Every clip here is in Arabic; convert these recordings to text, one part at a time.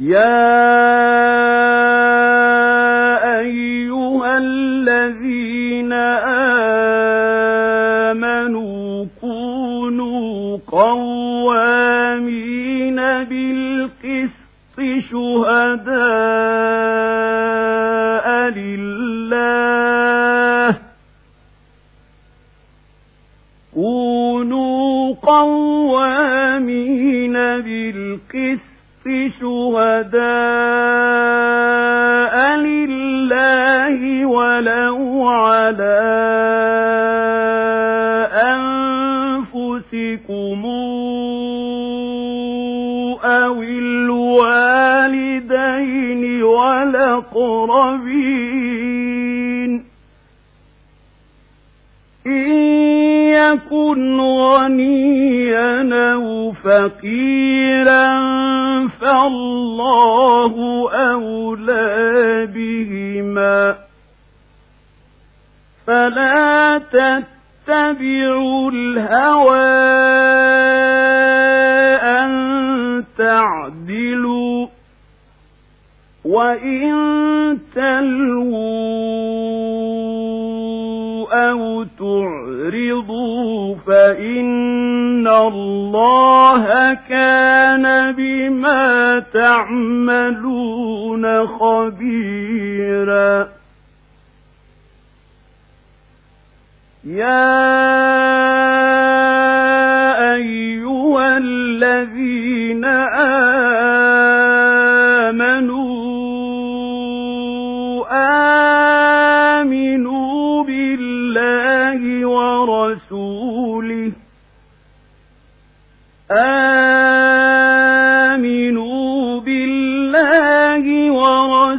يا أيها الذين آمنوا كونوا قوامين بالقسط شهداء لله كونوا قوامين بالقسط شهداء لله ولو على أنفسكم أو الوالدين والأقربين غنيا أو فقيرا فالله أولى بهما فلا تتبعوا الهوى أن تعدلوا وإن تلووا أو تعرضوا فإن الله كان بما تعملون خبيرا. يا أيها الذين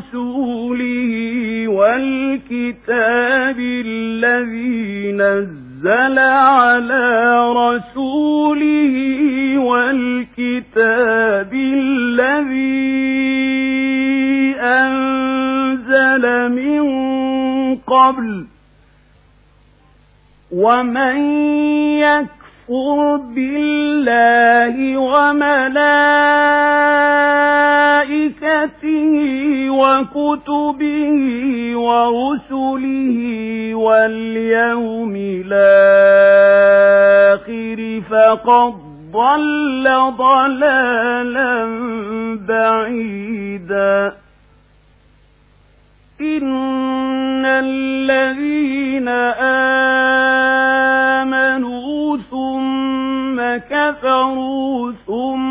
ورسوله والكتاب الذي نزل على رسوله والكتاب الذي أنزل من قبل ومن يكفر بالله وملائكته وكتبه ورسله واليوم الآخر فقد ضل ضلالا بعيدا. إن الذين آمنوا ثم كفروا ثم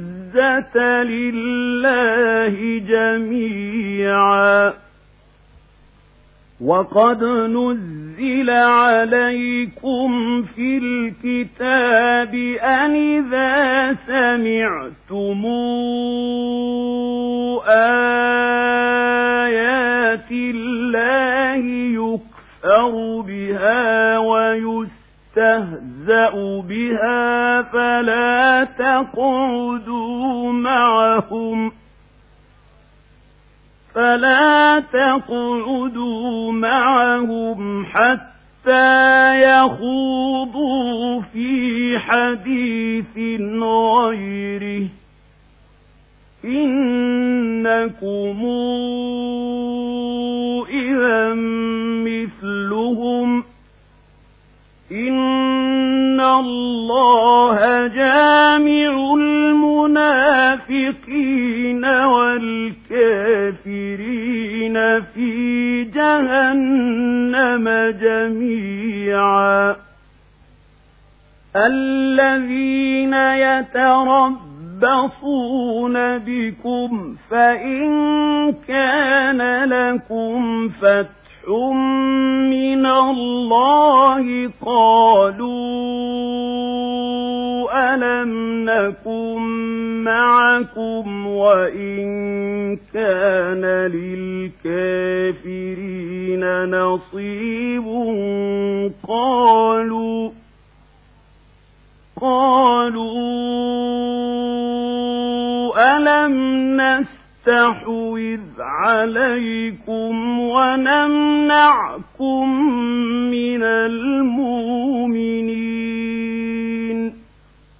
لله جميعا. وقد نزل عليكم في الكتاب أن إذا سمعتم آيات فلا تقعدوا معهم فلا تقعدوا معهم حتى يخوضوا في حديث غيره إنكم إذا المنافقين والكافرين في جهنم جميعا. الذين يتربصون بكم فإن كان لكم فتح من الله قالوا معكم وإن كان للكافرين نصيب قالوا قالوا ألم نستحوذ عليكم ونمنعكم من المؤمنين